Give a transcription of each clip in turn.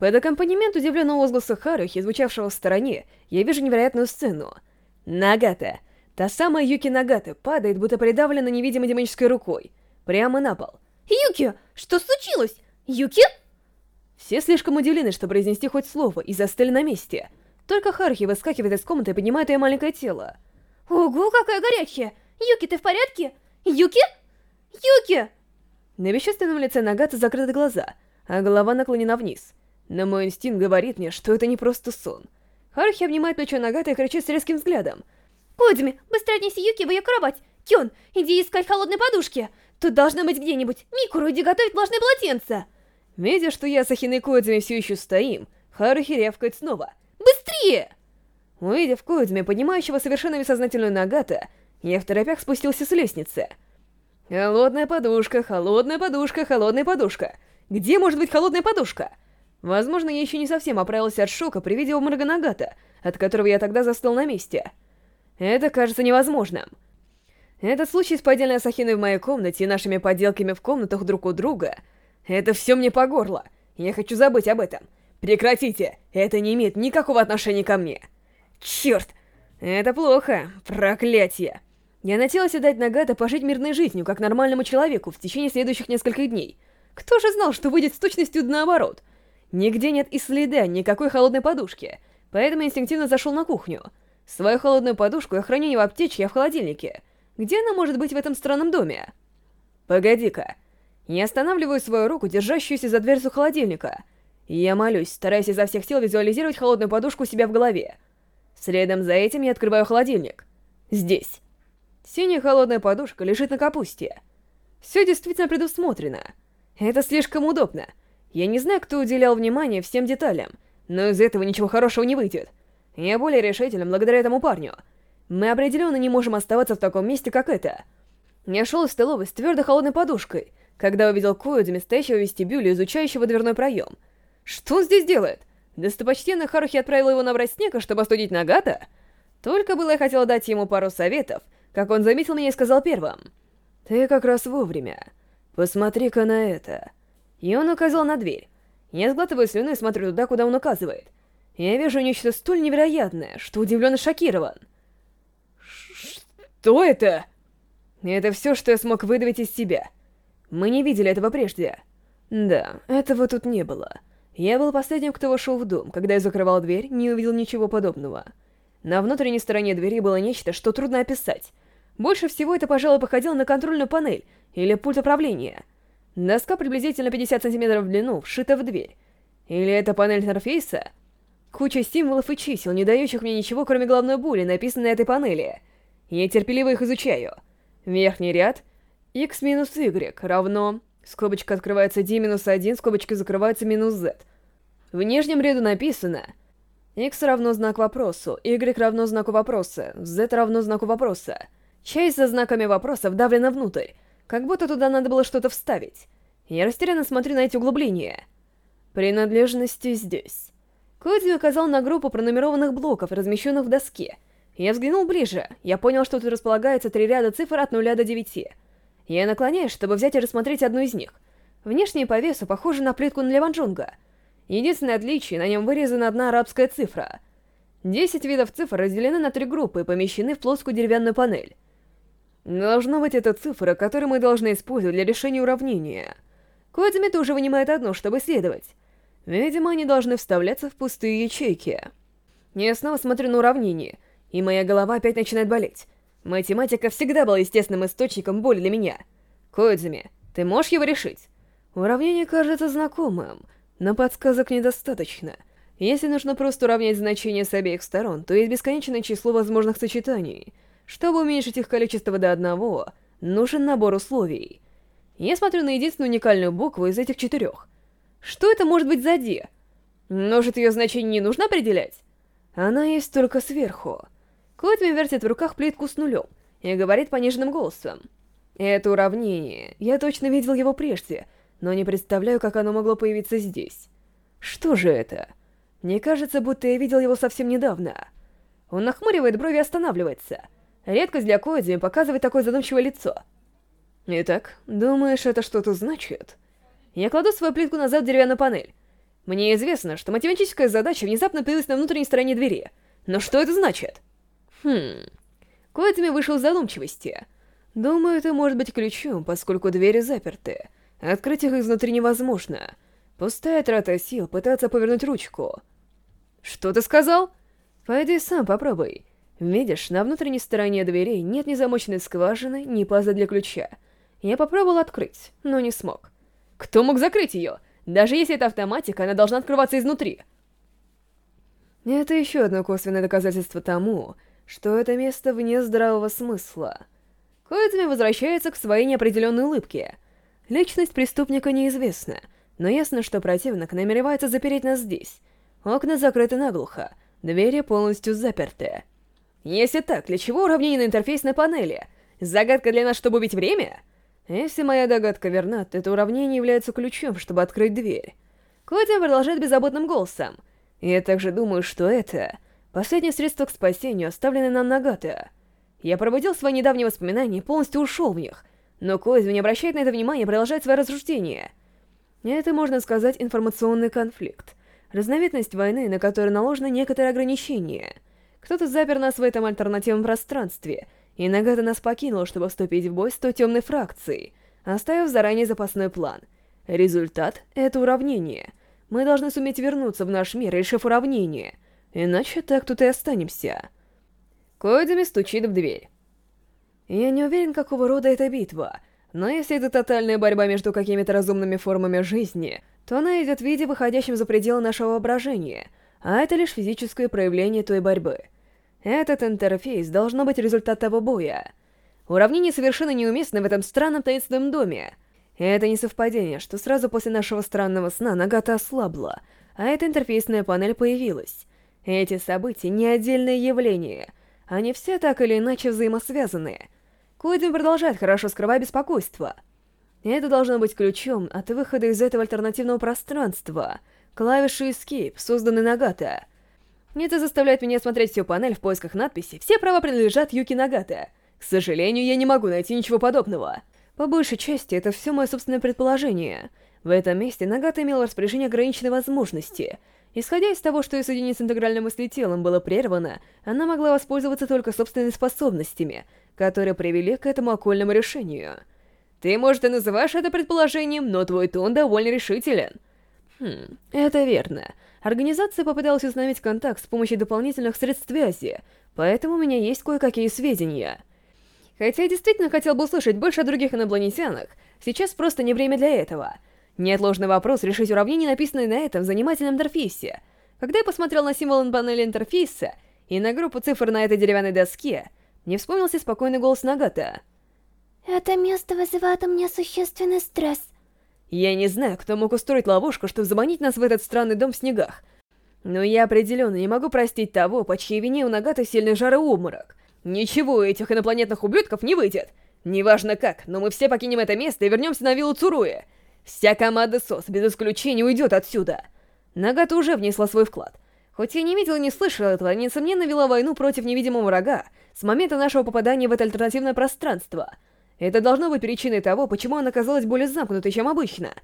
Под аккомпанемент удивленного возгласа Харухи, звучавшего в стороне, я вижу невероятную сцену. Нагата. Та самая Юки Нагата падает, будто придавлена невидимой демонической рукой. Прямо на пол. Юки, что случилось? Юки? Все слишком удивлены, что произнести хоть слово, и застыли на месте. Только Харухи выскакивает из комнаты и поднимает ее маленькое тело. Ого, какая горячая! Юки, ты в порядке? Юки? Юки! На бесчувственном лице Нагата закрыты глаза, а голова наклонена вниз. Но мой инстинкт говорит мне, что это не просто сон. Харухи обнимает плечо Нагата и кричит с резким взглядом. «Кодзуми, быстро отнеси Юки в ее кровать! Кён, иди искать холодные подушки! Тут должна быть где-нибудь! Микуру, иди готовить влажное полотенце!» Видя, что я с Ахиной Кодзуми все еще стоим, Харухи рявкает снова. «Быстрее!» Увидев Кодзуми, поднимающего совершенно бессознательную Нагата, я в торопях спустился с лестницы. Холодная подушка, холодная подушка, холодная подушка. Где может быть холодная подушка? Возможно, я еще не совсем оправился от шока при виде обморока Нагата, от которого я тогда застыл на месте. Это кажется невозможным. Этот случай с поддельной Асахиной в моей комнате и нашими поделками в комнатах друг у друга — это все мне по горло. Я хочу забыть об этом. Прекратите! Это не имеет никакого отношения ко мне. Черт! Это плохо. Проклятие. Я надеялась дать Нагата пожить мирной жизнью, как нормальному человеку, в течение следующих нескольких дней. Кто же знал, что выйдет с точностью наоборот? Нигде нет и следа никакой холодной подушки, поэтому инстинктивно зашел на кухню. Свою холодную подушку я храню не в аптечке, а в холодильнике. Где она может быть в этом странном доме? Погоди-ка. Я останавливаю свою руку, держащуюся за дверцу холодильника. Я молюсь, стараясь изо всех сил визуализировать холодную подушку у себя в голове. Следом за этим я открываю холодильник. Здесь. Синяя холодная подушка лежит на капусте. Все действительно предусмотрено. Это слишком удобно. Я не знаю, кто уделял внимание всем деталям, но из этого ничего хорошего не выйдет. Я более решителен благодаря этому парню. Мы определенно не можем оставаться в таком месте, как это. Я шел из столовой с твердо холодной подушкой, когда увидел Коэдзуми, стоящего в вестибюле, изучающего дверной проем. Что он здесь делает? Достопочтенный Харухи отправил его набрать снега, чтобы остудить Нагата? Только было я хотела дать ему пару советов, как он заметил меня и сказал первым. «Ты как раз вовремя. Посмотри-ка на это». И он указал на дверь. Я сглатываю слюну и смотрю туда, куда он указывает. Я вижу нечто столь невероятное, что удивлен и шокирован. Что это? Это все, что я смог выдавить из себя. Мы не видели этого прежде. Да, этого тут не было. Я был последним, кто вошел в дом. Когда я закрывал дверь, не увидел ничего подобного. На внутренней стороне двери было нечто, что трудно описать. Больше всего это, пожалуй, походило на контрольную панель или пульт управления. Доска приблизительно 50 сантиметров в длину, вшита в дверь. Или это панель интерфейса? Куча символов и чисел, не дающих мне ничего, кроме головной боли, написанной на этой панели. Я терпеливо их изучаю. Верхний ряд x минус y равно... Скобочка открывается d минус 1, скобочка закрывается минус z. В нижнем ряду написано x равно знак вопросу, y равно знаку вопроса, z равно знаку вопроса. Часть со знаками вопроса вдавлена внутрь, как будто туда надо было что-то вставить. Я растерянно смотрю на эти углубления. Принадлежности здесь. Коди указал на группу пронумерованных блоков, размещенных в доске. Я взглянул ближе. Я понял, что тут располагается три ряда цифр от 0 до 9. Я наклоняюсь, чтобы взять и рассмотреть одну из них. Внешне по весу похоже на плитку на Леванджунга. Единственное отличие, на нем вырезана одна арабская цифра. Десять видов цифр разделены на три группы и помещены в плоскую деревянную панель. Должно быть, это цифра, которую мы должны использовать для решения уравнения. Кодзими тоже вынимает одну, чтобы исследовать. Видимо, они должны вставляться в пустые ячейки. Я снова смотрю на уравнение, и моя голова опять начинает болеть. Математика всегда была естественным источником боли для меня. Кодзими, ты можешь его решить? Уравнение кажется знакомым, но подсказок недостаточно. Если нужно просто уравнять значения с обеих сторон, то есть бесконечное число возможных сочетаний — чтобы уменьшить их количество до одного, нужен набор условий. Я смотрю на единственную уникальную букву из этих четырех. Что это может быть за «ди»? Может, ее значение не нужно определять? Она есть только сверху. Клодвин вертит в руках плитку с нулем и говорит пониженным голосом. Это уравнение. Я точно видел его прежде, но не представляю, как оно могло появиться здесь. Что же это? Мне кажется, будто я видел его совсем недавно. Он нахмуривает брови и останавливается — Редкость для Коэдзи показывает такое задумчивое лицо. Итак, думаешь, это что-то значит? Я кладу свою плитку назад в деревянную панель. Мне известно, что математическая задача внезапно появилась на внутренней стороне двери. Но что это значит? Хм... Коэтами вышел из задумчивости. Думаю, это может быть ключом, поскольку двери заперты. Открыть их изнутри невозможно. Пустая трата сил пытаться повернуть ручку. Что ты сказал? Пойди сам попробуй. Видишь, на внутренней стороне дверей нет ни замочной скважины, ни паза для ключа. Я попробовал открыть, но не смог. Кто мог закрыть ее? Даже если это автоматика, она должна открываться изнутри. Это еще одно косвенное доказательство тому, что это место вне здравого смысла. Коэдзми возвращается к своей неопределенной улыбке. Личность преступника неизвестна, но ясно, что противник намеревается запереть нас здесь. Окна закрыты наглухо, двери полностью заперты. Если так, для чего уравнение на интерфейсной панели? Загадка для нас, чтобы убить время? Если моя догадка верна, то это уравнение является ключом, чтобы открыть дверь. Кодин продолжает беззаботным голосом. Я также думаю, что это последнее средство к спасению, оставленное нам Нагата. Я пробудил свои недавние воспоминания и полностью ушел в них, но Коизми не обращает на это внимания и продолжает свое рассуждение. Это, можно сказать, информационный конфликт. Разновидность войны, на которую наложено некоторые ограничения. Кто-то запер нас в этом альтернативном пространстве, и Нагата нас покинул, чтобы вступить в бой с той темной фракцией, оставив заранее запасной план. Результат — это уравнение. Мы должны суметь вернуться в наш мир, решив уравнение, иначе так тут и останемся. Койдами стучит в дверь. Я не уверен, какого рода эта битва, но если это тотальная борьба между какими-то разумными формами жизни, то она идет в виде, выходящем за пределы нашего воображения, а это лишь физическое проявление той борьбы. Этот интерфейс должно быть результат того боя. Уравнение совершенно неуместно в этом странном таинственном доме. Это не совпадение, что сразу после нашего странного сна Нагата ослабла, а эта интерфейсная панель появилась. Эти события не отдельные явления — они все так или иначе взаимосвязаны. Куидин продолжает хорошо скрывать беспокойство. Это должно быть ключом от выхода из этого альтернативного пространства. Клавиши Escape, созданные Нагата. Это заставляет меня смотреть всю панель в поисках надписи «Все права принадлежат Юки Нагата». К сожалению, я не могу найти ничего подобного. По большей части, это все мое собственное предположение. В этом месте Нагата имел в распоряжении ограниченные возможности — Исходя из того, что ее соединение с интегральным мыслителом было прервано, она могла воспользоваться только собственными способностями, которые привели к этому окольному решению. Ты, может, и называешь это предположением, но твой тон довольно решителен. Хм, это верно. Организация попыталась установить контакт с помощью дополнительных средств связи, поэтому у меня есть кое-какие сведения. Хотя я действительно хотел бы услышать больше о других инопланетянах, сейчас просто не время для этого — Неотложный вопрос решить уравнение, написанное на этом занимательном интерфейсе. Когда я посмотрел на символ на панели интерфейса и на группу цифр на этой деревянной доске, мне вспомнился спокойный голос Нагата. «Это место вызывает у меня существенный стресс». Я не знаю, кто мог устроить ловушку, чтобы заманить нас в этот странный дом в снегах. Но я определенно не могу простить того, по чьей вине у Нагата сильный жар и обморок. Ничего у этих инопланетных ублюдков не выйдет. Неважно как, но мы все покинем это место и вернемся на виллу Цуруи. Вся команда СОС без исключения уйдет отсюда. Нагата уже внесла свой вклад. Хоть я не видела и не слышала этого, несомненно вела войну против невидимого врага с момента нашего попадания в это альтернативное пространство. Это должно быть причиной того, почему она казалась более замкнутой, чем обычно.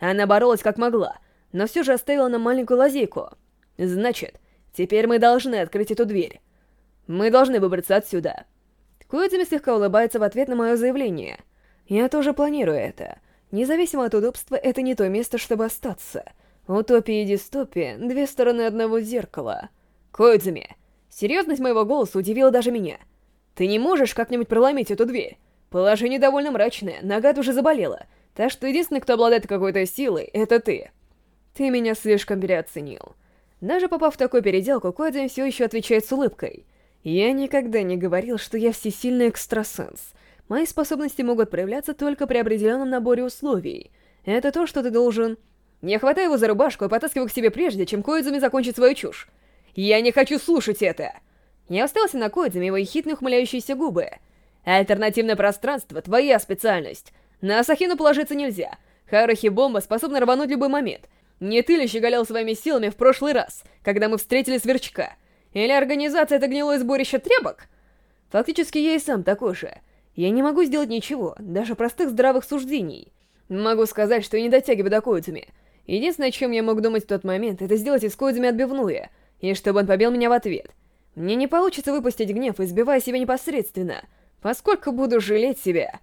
Она боролась как могла, но все же оставила нам маленькую лазейку. Значит, теперь мы должны открыть эту дверь. Мы должны выбраться отсюда. Коэдзими слегка улыбается в ответ на мое заявление. Я тоже планирую это. Независимо от удобства, это не то место, чтобы остаться. Утопия и дистопия — две стороны одного зеркала. Коидзуми, серьезность моего голоса удивила даже меня. Ты не можешь как-нибудь проломить эту дверь? Положение довольно мрачное, Нагат уже заболела, так что единственный, кто обладает какой-то силой, это ты. Ты меня слишком переоценил. Даже попав в такую переделку, Коидзуми все еще отвечает с улыбкой. Я никогда не говорил, что я всесильный экстрасенс. Мои способности могут проявляться только при определенном наборе условий. Это то, что ты должен... Не хватай его за рубашку и потаскивай к себе прежде, чем Коидзуми закончит свою чушь. Я не хочу слушать это! Не остался на Коидзуми его ехидно ухмыляющиеся губы. Альтернативное пространство — твоя специальность. На Асахину положиться нельзя. Харахи-бомба способна рвануть любой момент. Не ты ли щеголял своими силами в прошлый раз, когда мы встретили Сверчка? Или организация — это гнилое сборище требок? Фактически я и сам такой же. Я не могу сделать ничего, даже простых здравых суждений. Могу сказать, что я не дотягиваю до Коидзуми. Единственное, о чем я мог думать в тот момент, это сделать из Кодзуми отбивную, и чтобы он побил меня в ответ. Мне не получится выпустить гнев, избивая себя непосредственно, поскольку буду жалеть себя.